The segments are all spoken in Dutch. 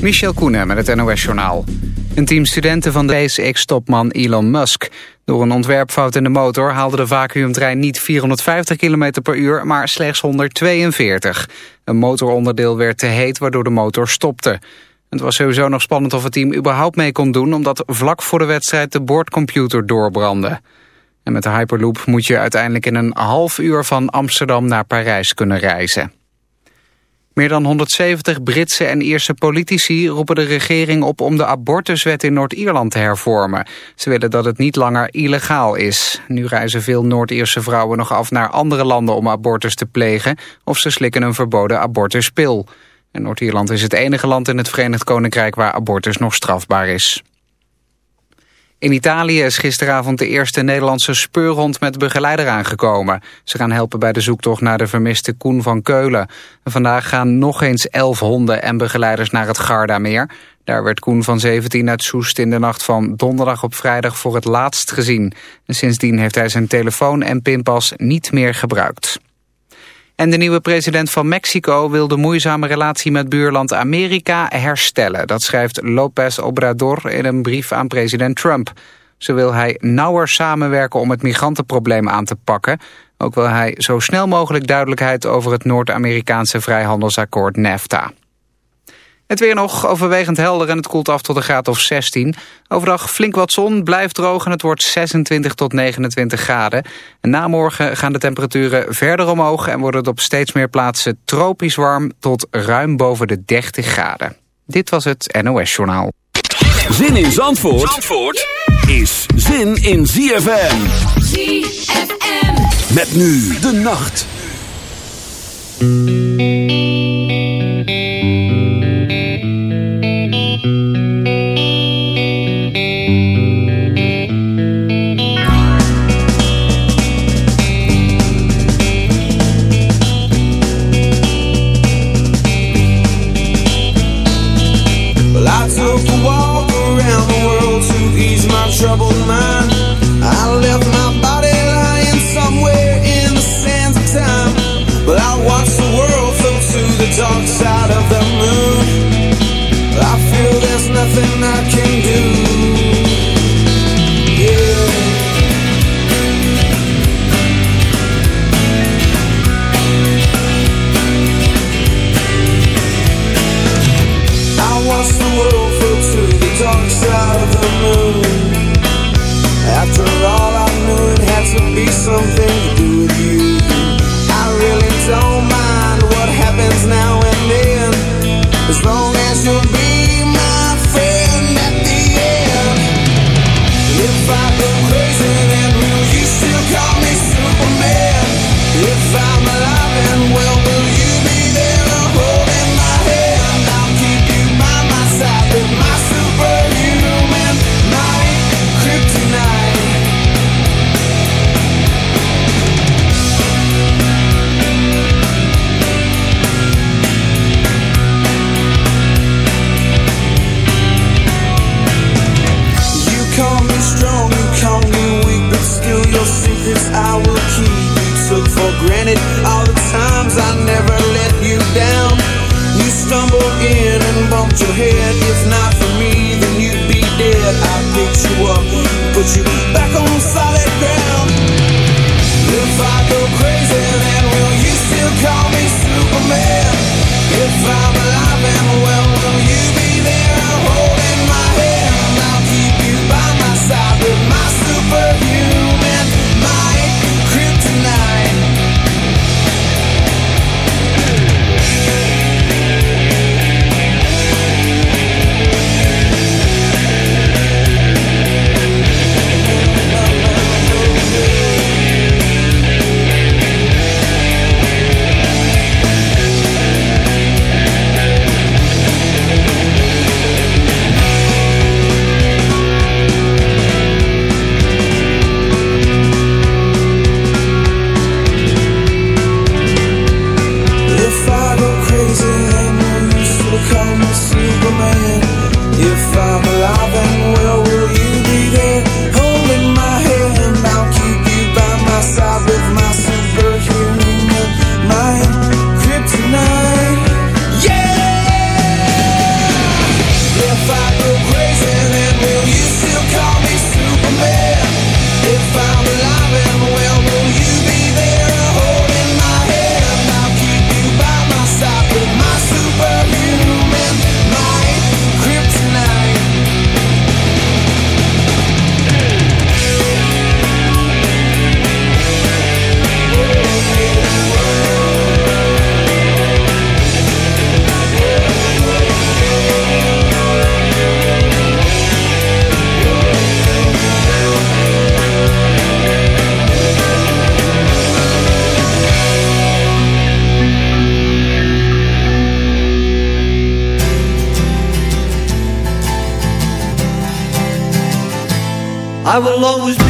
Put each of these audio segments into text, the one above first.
Michel Koenen met het NOS-journaal. Een team studenten van de SpaceX-topman Elon Musk. Door een ontwerpfout in de motor haalde de vacuümtrein niet 450 km per uur, maar slechts 142. Een motoronderdeel werd te heet, waardoor de motor stopte. Het was sowieso nog spannend of het team überhaupt mee kon doen... omdat vlak voor de wedstrijd de boordcomputer doorbrandde. En met de Hyperloop moet je uiteindelijk in een half uur van Amsterdam naar Parijs kunnen reizen. Meer dan 170 Britse en Ierse politici roepen de regering op om de abortuswet in Noord-Ierland te hervormen. Ze willen dat het niet langer illegaal is. Nu reizen veel Noord-Ierse vrouwen nog af naar andere landen om abortus te plegen of ze slikken een verboden abortuspil. En Noord-Ierland is het enige land in het Verenigd Koninkrijk waar abortus nog strafbaar is. In Italië is gisteravond de eerste Nederlandse speurhond met begeleider aangekomen. Ze gaan helpen bij de zoektocht naar de vermiste Koen van Keulen. vandaag gaan nog eens elf honden en begeleiders naar het Gardameer. Daar werd Koen van 17 uit Soest in de nacht van donderdag op vrijdag voor het laatst gezien. En sindsdien heeft hij zijn telefoon en pinpas niet meer gebruikt. En de nieuwe president van Mexico wil de moeizame relatie met buurland Amerika herstellen. Dat schrijft López Obrador in een brief aan president Trump. Zo wil hij nauwer samenwerken om het migrantenprobleem aan te pakken. Ook wil hij zo snel mogelijk duidelijkheid over het Noord-Amerikaanse vrijhandelsakkoord NAFTA. Het weer nog overwegend helder en het koelt af tot een graad of 16. Overdag flink wat zon, blijft droog en het wordt 26 tot 29 graden. En na morgen gaan de temperaturen verder omhoog... en wordt het op steeds meer plaatsen tropisch warm tot ruim boven de 30 graden. Dit was het NOS Journaal. Zin in Zandvoort, Zandvoort is zin in ZFM. ZFM. Met nu de nacht. chin and bumped your head. If not for me, then you'd be dead. I picked you up, put you back on solid ground. If I go crazy, then will you still call me Superman? I will always be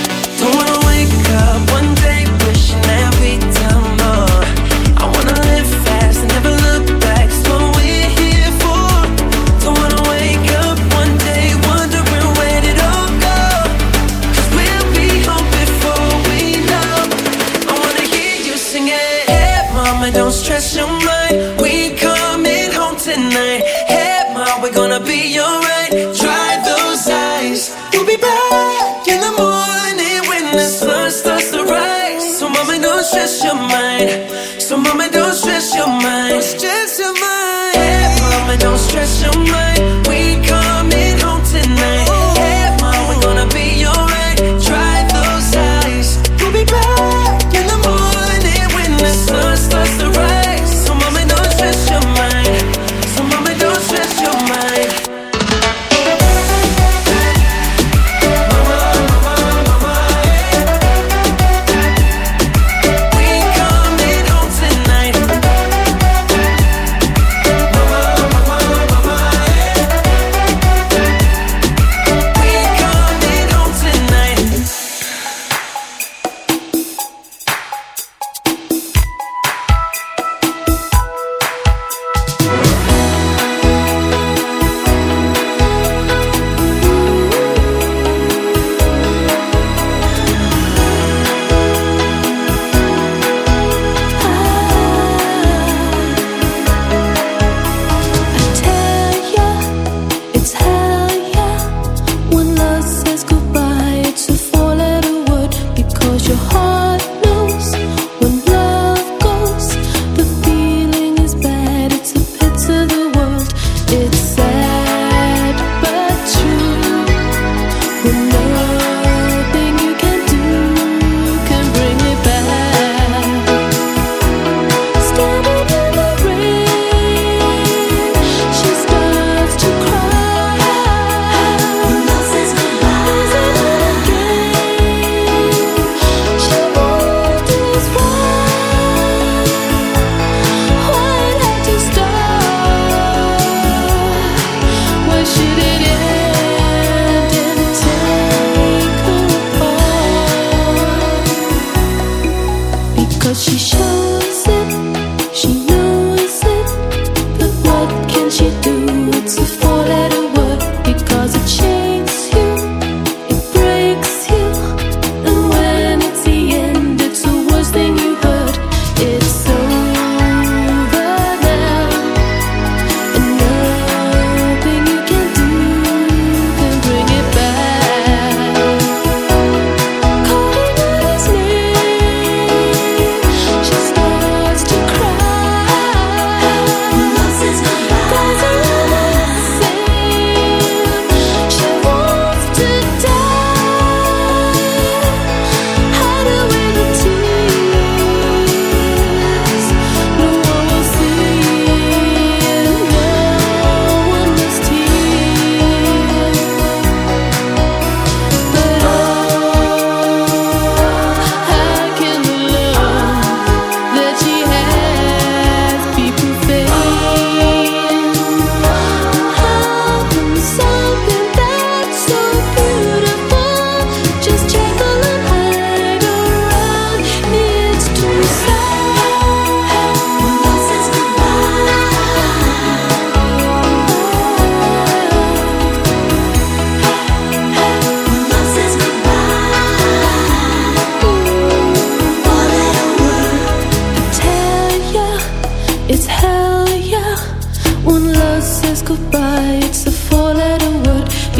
be back in the.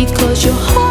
because your heart.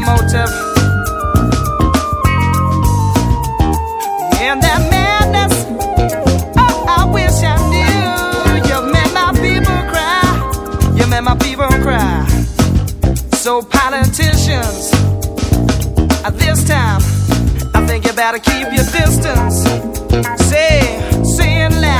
motive. And that madness, oh, I wish I knew. You made my people cry. You made my people cry. So, politicians, at this time, I think you better keep your distance. Say, say it loud.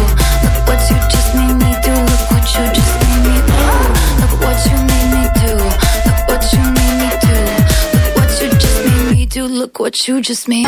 What you just made.